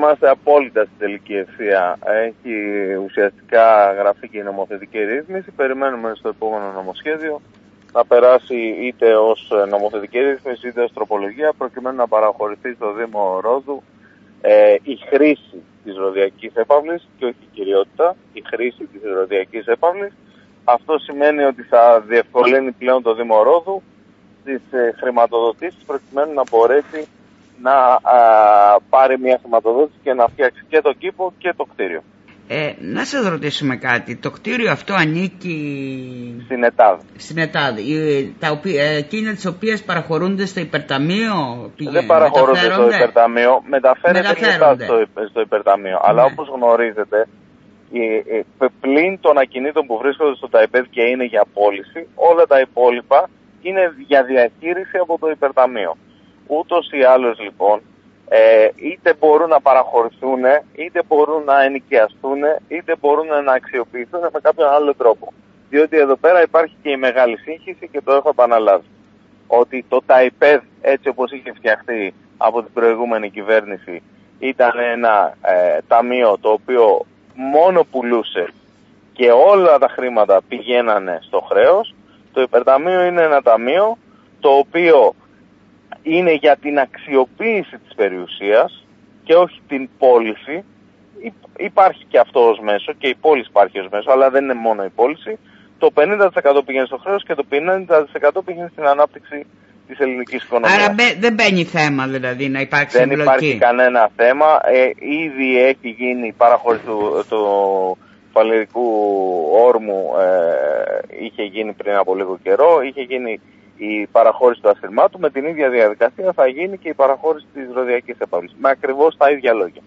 είμαστε απόλυτα στην τελική ευθεία. Έχει ουσιαστικά γραφεί και η νομοθετική ρύθμιση. Περιμένουμε στο επόμενο νομοσχέδιο να περάσει είτε ως νομοθετική ρύθμιση είτε ως τροπολογία προκειμένου να παραχωρηθεί στο Δήμο Ρόδου ε, η χρήση της ροδιακής έπαυλης και όχι η κυριότητα, η χρήση της ροδιακής έπαυλης. Αυτό σημαίνει ότι θα διευκολύνει πλέον το Δήμο Ρόδου τις ε, χρηματοδοτήσεις προκειμένου να μπορέσει να πάρει μια χρηματοδότηση και να φτιάξει και το κήπο και το κτίριο. Ε, να σας ρωτήσουμε κάτι. Το κτίριο αυτό ανήκει... Στην ΕΤΑΔ. Στην ΕΤΑΔ. Τα οποία, εκείνα τις οποίες παραχωρούνται στο υπερταμείο. Δεν παραχωρούνται στο υπερταμείο. Μεταφέρεται μεταφέρονται. στο, στο υπερταμείο. Ναι. Αλλά όπως γνωρίζετε, πλην των ακινήτων που βρίσκονται στο ΤΑΙΠΕΔ και είναι για πώληση, όλα τα υπόλοιπα είναι για διαχείριση από το υπερταμείο. Ούτως ή άλλως λοιπόν, ε, είτε μπορούν να παραχωρηθούν, είτε μπορούν να ενοικιαστούν, είτε μπορούν να αξιοποιηθούν με κάποιον άλλο τρόπο. Διότι εδώ πέρα υπάρχει και η μεγάλη σύγχυση και το έχω επαναλάβει. Ότι το ΤΑΙΠΕΔ έτσι όπως είχε φτιαχτεί από την προηγούμενη κυβέρνηση ήταν ένα ε, ταμείο το οποίο μόνο πουλούσε και όλα τα χρήματα πηγαίνανε στο χρέος. Το υπερταμείο είναι ένα ταμείο το οποίο είναι για την αξιοποίηση της περιουσίας και όχι την πώληση. Υπάρχει και αυτό ως μέσο και η πώληση υπάρχει ως μέσο, αλλά δεν είναι μόνο η πώληση. Το 50% πηγαίνει στο χρέος και το 50% πηγαίνει στην ανάπτυξη της ελληνικής οικονομίας. Άρα δεν μπαίνει θέμα δηλαδή να υπάρξει Δεν υπάρχει κανένα θέμα. Ε, ήδη έχει γίνει η παραχώρηση του, του Παλαιρικού όρμου, ε, είχε γίνει πριν από λίγο καιρό, είχε γίνει η παραχώρηση του ασυρμάτου, με την ίδια διαδικασία θα γίνει και η παραχώρηση της ροδιακής επαυλής. Με ακριβώς τα ίδια λόγια.